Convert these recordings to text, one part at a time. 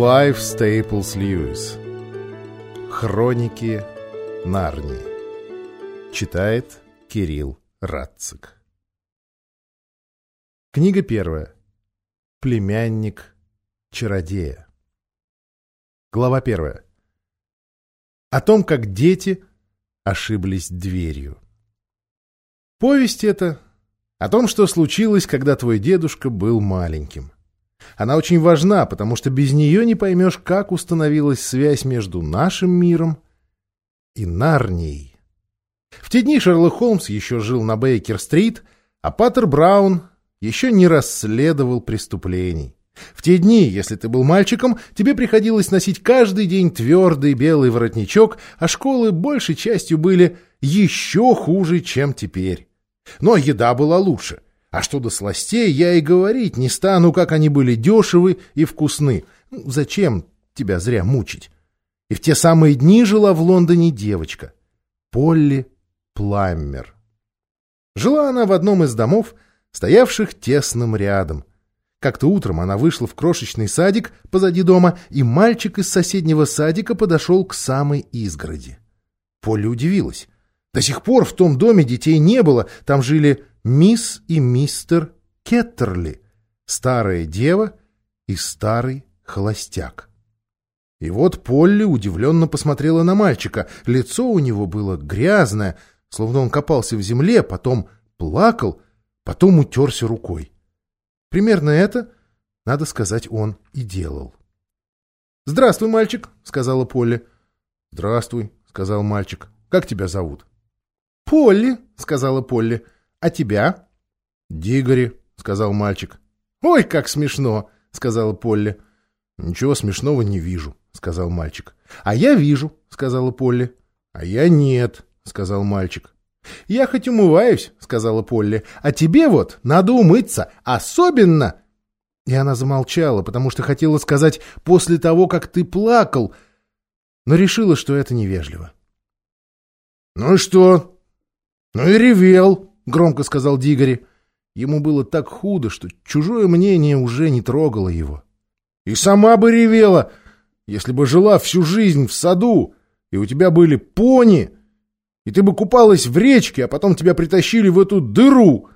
Клайв Стейплс Льюис. Хроники Нарнии. Читает Кирилл Радцик Книга первая. Племянник чародея. Глава первая. О том, как дети ошиблись дверью. Повесть эта о том, что случилось, когда твой дедушка был маленьким. Она очень важна, потому что без нее не поймешь, как установилась связь между нашим миром и Нарнией. В те дни Шерлок Холмс еще жил на Бейкер-стрит, а Паттер Браун еще не расследовал преступлений. В те дни, если ты был мальчиком, тебе приходилось носить каждый день твердый белый воротничок, а школы большей частью были еще хуже, чем теперь. Но еда была лучше. А что до сластей, я и говорить не стану, как они были дешевы и вкусны. Зачем тебя зря мучить? И в те самые дни жила в Лондоне девочка. Полли Пламмер. Жила она в одном из домов, стоявших тесным рядом. Как-то утром она вышла в крошечный садик позади дома, и мальчик из соседнего садика подошел к самой изгороди. Полли удивилась. До сих пор в том доме детей не было, там жили мисс и мистер Кеттерли, старая дева и старый холостяк. И вот Полли удивленно посмотрела на мальчика. Лицо у него было грязное, словно он копался в земле, потом плакал, потом утерся рукой. Примерно это, надо сказать, он и делал. «Здравствуй, мальчик», — сказала Полли. «Здравствуй», — сказал мальчик. «Как тебя зовут?» «Полли», — сказала Полли. «А тебя?» «Дигори», — сказал мальчик. «Ой, как смешно», — сказала Полли. «Ничего смешного не вижу», — сказал мальчик. «А я вижу», — сказала Полли. «А я нет», — сказал мальчик. «Я хоть умываюсь», — сказала Полли. «А тебе вот надо умыться, особенно...» И она замолчала, потому что хотела сказать «после того, как ты плакал», но решила, что это невежливо. «Ну и что?» «Ну и ревел», — громко сказал Дигори. Ему было так худо, что чужое мнение уже не трогало его. «И сама бы ревела, если бы жила всю жизнь в саду, и у тебя были пони, и ты бы купалась в речке, а потом тебя притащили в эту дыру.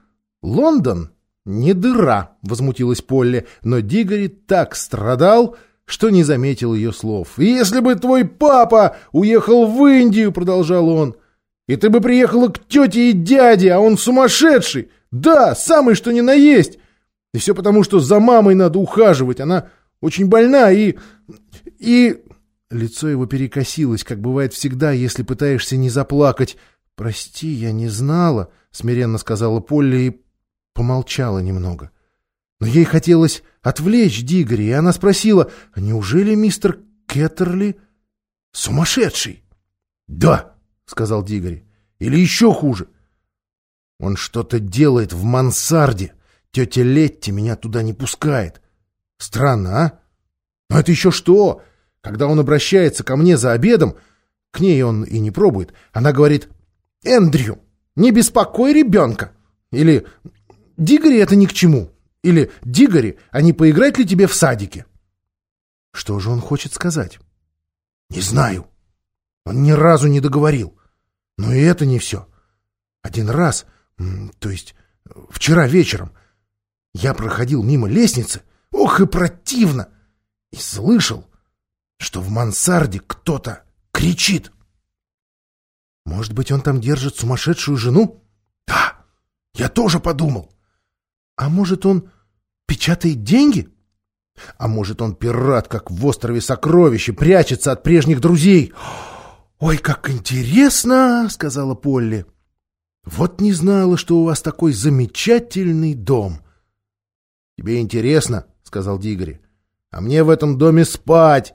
Лондон не дыра», — возмутилась Полли, но Дигори так страдал, что не заметил ее слов. «И если бы твой папа уехал в Индию», — продолжал он, — и ты бы приехала к тете и дяде, а он сумасшедший. Да, самый что ни на есть. И все потому, что за мамой надо ухаживать. Она очень больна и... и...» Лицо его перекосилось, как бывает всегда, если пытаешься не заплакать. «Прости, я не знала», — смиренно сказала Полли и помолчала немного. Но ей хотелось отвлечь Дигори, и она спросила, «А неужели мистер Кеттерли сумасшедший?» «Да», — сказал Дигори. «Или еще хуже. Он что-то делает в мансарде. Тетя Летти меня туда не пускает. Странно, а? Но это еще что? Когда он обращается ко мне за обедом, к ней он и не пробует, она говорит «Эндрю, не беспокой ребенка!» Или «Дигори это ни к чему!» Или «Дигори, а не поиграть ли тебе в садике?» Что же он хочет сказать? «Не знаю», он ни разу не договорил. Но и это не все. Один раз, то есть вчера вечером, я проходил мимо лестницы, ох и противно, и слышал, что в мансарде кто-то кричит. Может быть, он там держит сумасшедшую жену? Да, я тоже подумал. А может, он печатает деньги? А может, он пират, как в острове сокровища, прячется от прежних друзей? «Ой, как интересно!» — сказала Полли. «Вот не знала, что у вас такой замечательный дом». «Тебе интересно?» — сказал Дигори. «А мне в этом доме спать.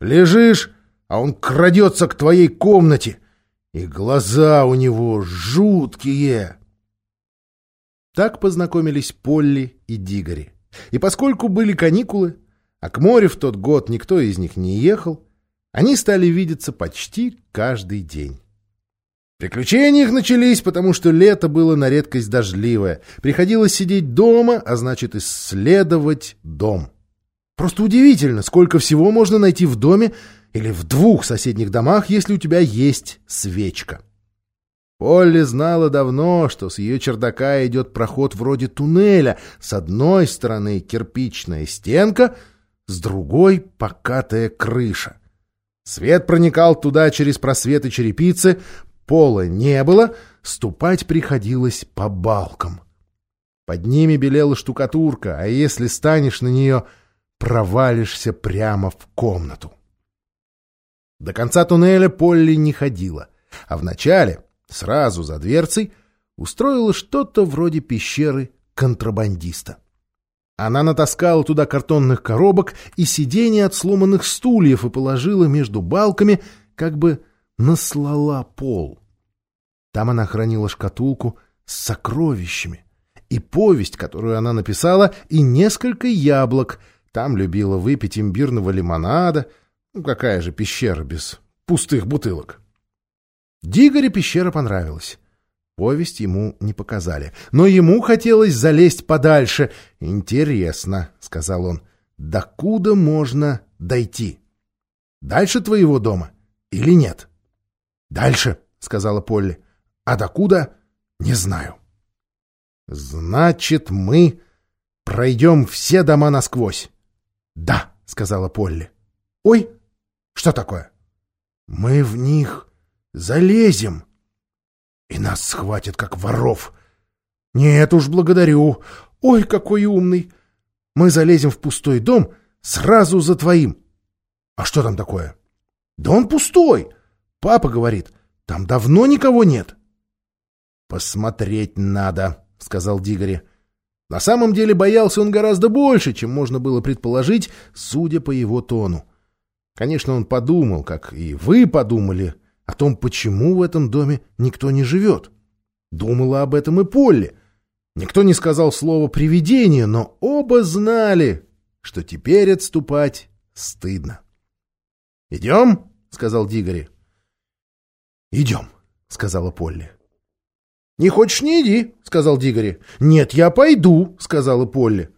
Лежишь, а он крадется к твоей комнате, и глаза у него жуткие». Так познакомились Полли и Дигори. И поскольку были каникулы, а к морю в тот год никто из них не ехал, они стали видеться почти каждый день. Приключения их начались, потому что лето было на редкость дождливое. Приходилось сидеть дома, а значит исследовать дом. Просто удивительно, сколько всего можно найти в доме или в двух соседних домах, если у тебя есть свечка. Полли знала давно, что с ее чердака идет проход вроде туннеля. С одной стороны кирпичная стенка, с другой — покатая крыша. Свет проникал туда через просветы черепицы, пола не было, ступать приходилось по балкам. Под ними белела штукатурка, а если станешь на нее, провалишься прямо в комнату. До конца туннеля Полли не ходила, а вначале сразу за дверцей, устроила что-то вроде пещеры контрабандиста. Она натаскала туда картонных коробок и сиденья от сломанных стульев и положила между балками, как бы наслала пол. Там она хранила шкатулку с сокровищами и повесть, которую она написала, и несколько яблок. Там любила выпить имбирного лимонада. Ну, какая же пещера без пустых бутылок? Дигоре пещера понравилась. Повесть ему не показали. Но ему хотелось залезть подальше. «Интересно», — сказал он, — «докуда можно дойти? Дальше твоего дома или нет?» «Дальше», — сказала Полли. «А докуда? Не знаю». «Значит, мы пройдем все дома насквозь?» «Да», — сказала Полли. «Ой, что такое?» «Мы в них Залезем. И нас схватят, как воров. Нет уж, благодарю. Ой, какой умный. Мы залезем в пустой дом сразу за твоим. А что там такое? Да он пустой. Папа говорит, там давно никого нет. Посмотреть надо, сказал Дигори. На самом деле боялся он гораздо больше, чем можно было предположить, судя по его тону. Конечно, он подумал, как и вы подумали, — о том, почему в этом доме никто не живет. Думала об этом и Полли. Никто не сказал слово «привидение», но оба знали, что теперь отступать стыдно. «Идем?» — сказал Дигори. «Идем», — сказала Полли. «Не хочешь — не иди», — сказал Дигори. «Нет, я пойду», — сказала Полли.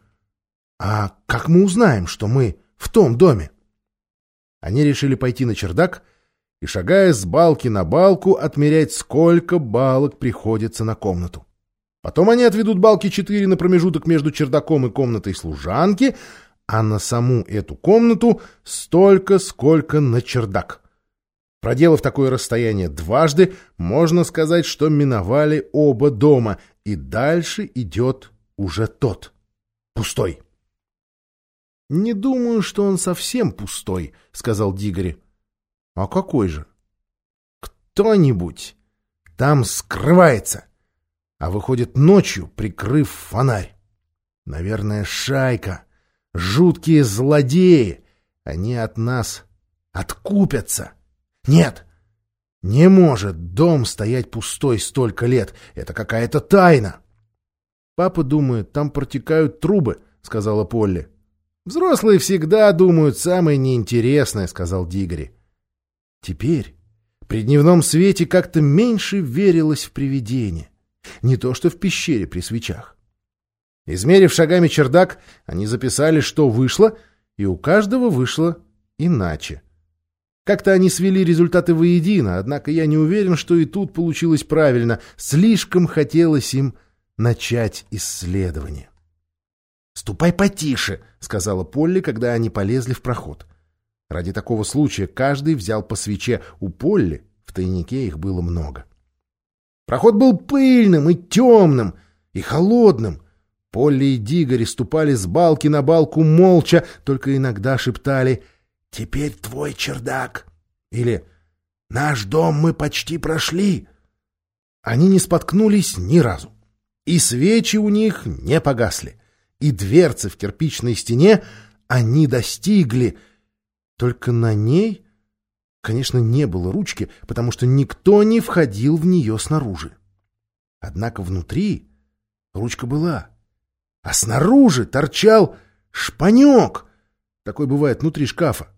«А как мы узнаем, что мы в том доме?» Они решили пойти на чердак — и, шагая с балки на балку, отмерять, сколько балок приходится на комнату. Потом они отведут балки четыре на промежуток между чердаком и комнатой служанки, а на саму эту комнату столько, сколько на чердак. Проделав такое расстояние дважды, можно сказать, что миновали оба дома, и дальше идет уже тот, пустой. — Не думаю, что он совсем пустой, — сказал Дигори. А какой же? Кто-нибудь там скрывается, а выходит ночью, прикрыв фонарь. Наверное, шайка, жуткие злодеи. Они от нас откупятся. Нет, не может дом стоять пустой столько лет. Это какая-то тайна. Папа думает, там протекают трубы, сказала Полли. Взрослые всегда думают самое неинтересное, сказал Дигори. Теперь при дневном свете как-то меньше верилось в привидения. Не то что в пещере при свечах. Измерив шагами чердак, они записали, что вышло, и у каждого вышло иначе. Как-то они свели результаты воедино, однако я не уверен, что и тут получилось правильно. Слишком хотелось им начать исследование. «Ступай потише», — сказала Полли, когда они полезли в проход. Ради такого случая каждый взял по свече. У Полли в тайнике их было много. Проход был пыльным и темным, и холодным. Полли и Дигори ступали с балки на балку молча, только иногда шептали «Теперь твой чердак» или «Наш дом мы почти прошли». Они не споткнулись ни разу. И свечи у них не погасли. И дверцы в кирпичной стене они достигли — только на ней, конечно, не было ручки, потому что никто не входил в нее снаружи. Однако внутри ручка была, а снаружи торчал шпанек. Такой бывает внутри шкафа.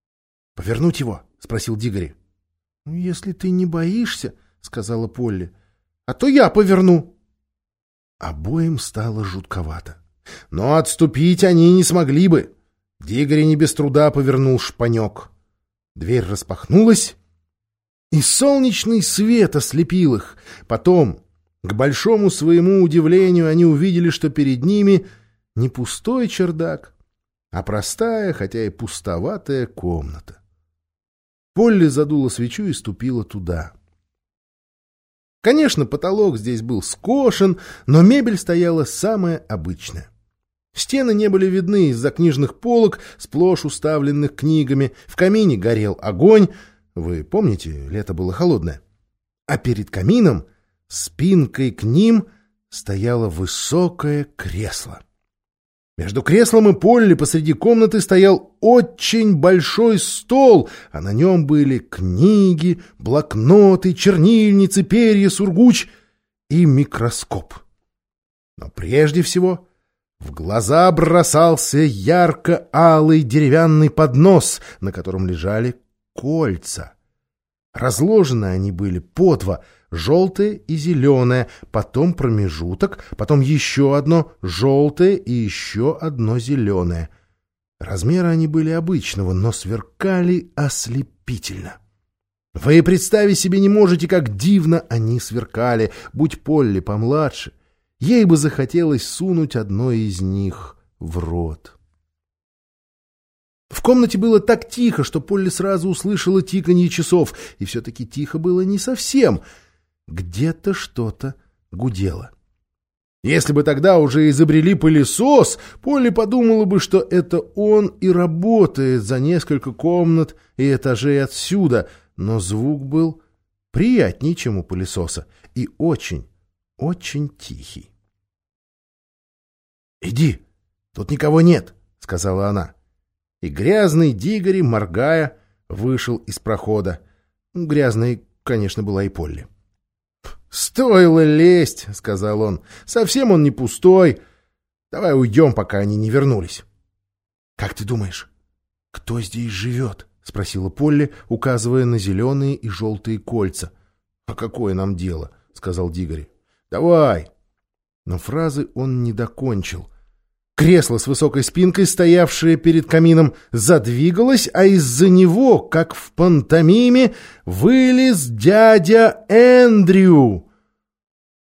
— Повернуть его? — спросил Дигори. — ну, Если ты не боишься, — сказала Полли, — а то я поверну. Обоим стало жутковато. Но отступить они не смогли бы. Дигори не без труда повернул шпанек. Дверь распахнулась, и солнечный свет ослепил их. Потом, к большому своему удивлению, они увидели, что перед ними не пустой чердак, а простая, хотя и пустоватая комната. Полли задула свечу и ступила туда. Конечно, потолок здесь был скошен, но мебель стояла самая обычная. Стены не были видны из-за книжных полок, сплошь уставленных книгами. В камине горел огонь. Вы помните, лето было холодное. А перед камином, спинкой к ним, стояло высокое кресло. Между креслом и Полли посреди комнаты стоял очень большой стол, а на нем были книги, блокноты, чернильницы, перья, сургуч и микроскоп. Но прежде всего в глаза бросался ярко-алый деревянный поднос, на котором лежали кольца. Разложены они были по два — желтое и зеленое, потом промежуток, потом еще одно желтое и еще одно зеленое. Размеры они были обычного, но сверкали ослепительно. Вы представить себе не можете, как дивно они сверкали, будь Полли помладше. Ей бы захотелось сунуть одно из них в рот. В комнате было так тихо, что Полли сразу услышала тиканье часов, и все-таки тихо было не совсем — где-то что-то гудело. Если бы тогда уже изобрели пылесос, Полли подумала бы, что это он и работает за несколько комнат и этажей отсюда, но звук был приятнее, чем у пылесоса, и очень, очень тихий. «Иди, тут никого нет», — сказала она. И грязный Дигори, моргая, вышел из прохода. Грязной, конечно, была и Полли. «Стоило лезть», — сказал он. «Совсем он не пустой. Давай уйдем, пока они не вернулись». «Как ты думаешь, кто здесь живет?» — спросила Полли, указывая на зеленые и желтые кольца. «А какое нам дело?» — сказал Дигори. «Давай!» Но фразы он не докончил. Кресло с высокой спинкой, стоявшее перед камином, задвигалось, а из-за него, как в пантомиме, вылез дядя Эндрю.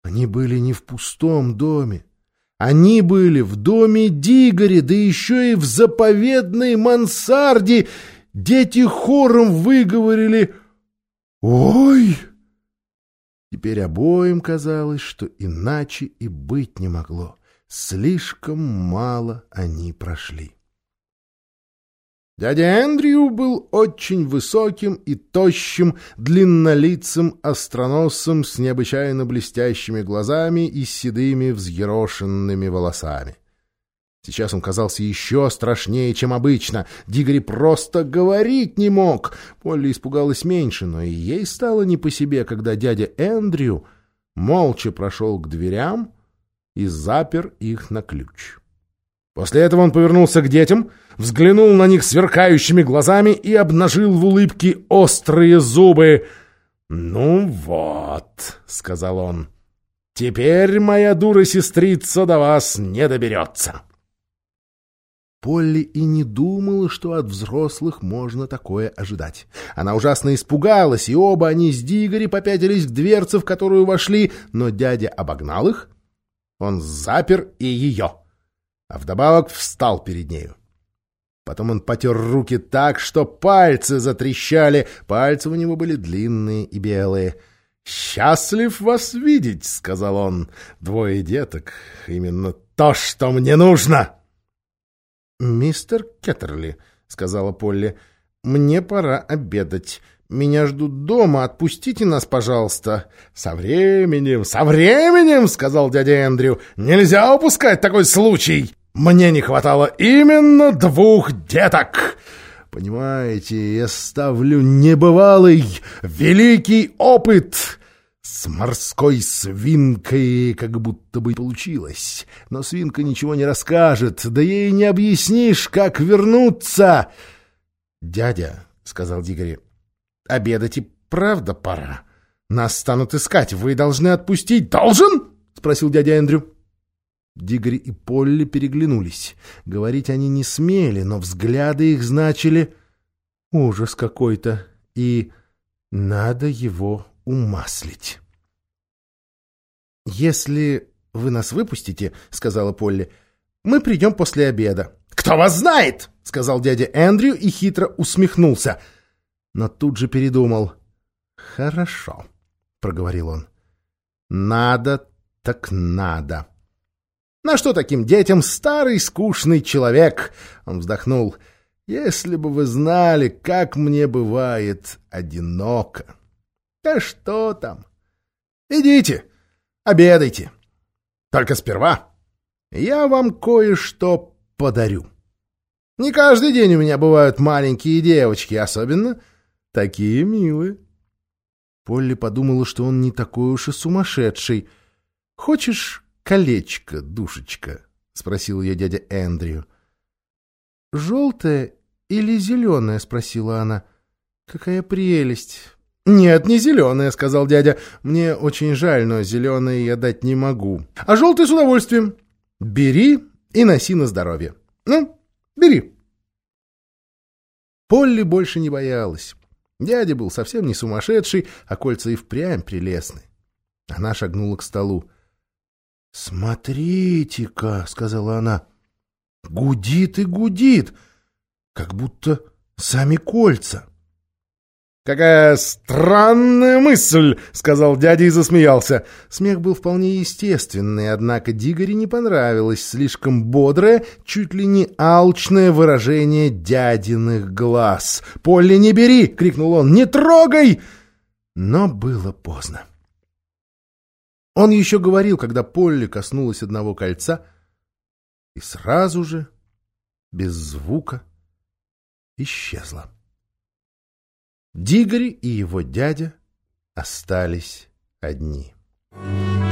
Они были не в пустом доме. Они были в доме Дигори, да еще и в заповедной мансарде. Дети хором выговорили «Ой!». Теперь обоим казалось, что иначе и быть не могло. Слишком мало они прошли. Дядя Эндрю был очень высоким и тощим, длиннолицым остроносым с необычайно блестящими глазами и седыми взъерошенными волосами. Сейчас он казался еще страшнее, чем обычно. Дигори просто говорить не мог. Полли испугалась меньше, но и ей стало не по себе, когда дядя Эндрю молча прошел к дверям и запер их на ключ. После этого он повернулся к детям, взглянул на них сверкающими глазами и обнажил в улыбке острые зубы. «Ну вот», — сказал он, — «теперь моя дура сестрица до вас не доберется». Полли и не думала, что от взрослых можно такое ожидать. Она ужасно испугалась, и оба они с Дигори попятились к дверце, в которую вошли, но дядя обогнал их. Он запер и ее а вдобавок встал перед нею. Потом он потер руки так, что пальцы затрещали. Пальцы у него были длинные и белые. «Счастлив вас видеть», — сказал он. «Двое деток. Именно то, что мне нужно». «Мистер Кеттерли», — сказала Полли, — «мне пора обедать. Меня ждут дома. Отпустите нас, пожалуйста». «Со временем, со временем», — сказал дядя Эндрю. «Нельзя упускать такой случай». Мне не хватало именно двух деток. Понимаете, я ставлю небывалый, великий опыт. С морской свинкой как будто бы получилось. Но свинка ничего не расскажет, да ей не объяснишь, как вернуться. — Дядя, — сказал Дигори, — обедать и правда пора. Нас станут искать, вы должны отпустить. — Должен? — спросил дядя Эндрю. Дигори и Полли переглянулись. Говорить они не смели, но взгляды их значили ужас какой-то, и надо его умаслить. «Если вы нас выпустите, — сказала Полли, — мы придем после обеда». «Кто вас знает?» — сказал дядя Эндрю и хитро усмехнулся. Но тут же передумал. «Хорошо», — проговорил он. «Надо так надо». «На что таким детям старый скучный человек?» Он вздохнул. «Если бы вы знали, как мне бывает одиноко». «Да что там? Идите, обедайте. Только сперва я вам кое-что подарю. Не каждый день у меня бывают маленькие девочки, особенно такие милые». Полли подумала, что он не такой уж и сумасшедший. «Хочешь колечко, душечка?» — спросил ее дядя Эндрю. «Желтое или зеленое?» — спросила она. «Какая прелесть!» «Нет, не зеленое», — сказал дядя. «Мне очень жаль, но зеленое я дать не могу. А желтое с удовольствием. Бери и носи на здоровье. Ну, бери». Полли больше не боялась. Дядя был совсем не сумасшедший, а кольца и впрямь прелестны. Она шагнула к столу. «Смотрите-ка», — сказала она, — «гудит и гудит, как будто сами кольца». «Какая странная мысль!» — сказал дядя и засмеялся. Смех был вполне естественный, однако Дигори не понравилось слишком бодрое, чуть ли не алчное выражение дядиных глаз. «Полли, не бери!» — крикнул он. «Не трогай!» Но было поздно. Он еще говорил, когда Полли коснулась одного кольца, и сразу же, без звука, исчезла. Дигори и его дядя остались одни. Thank you.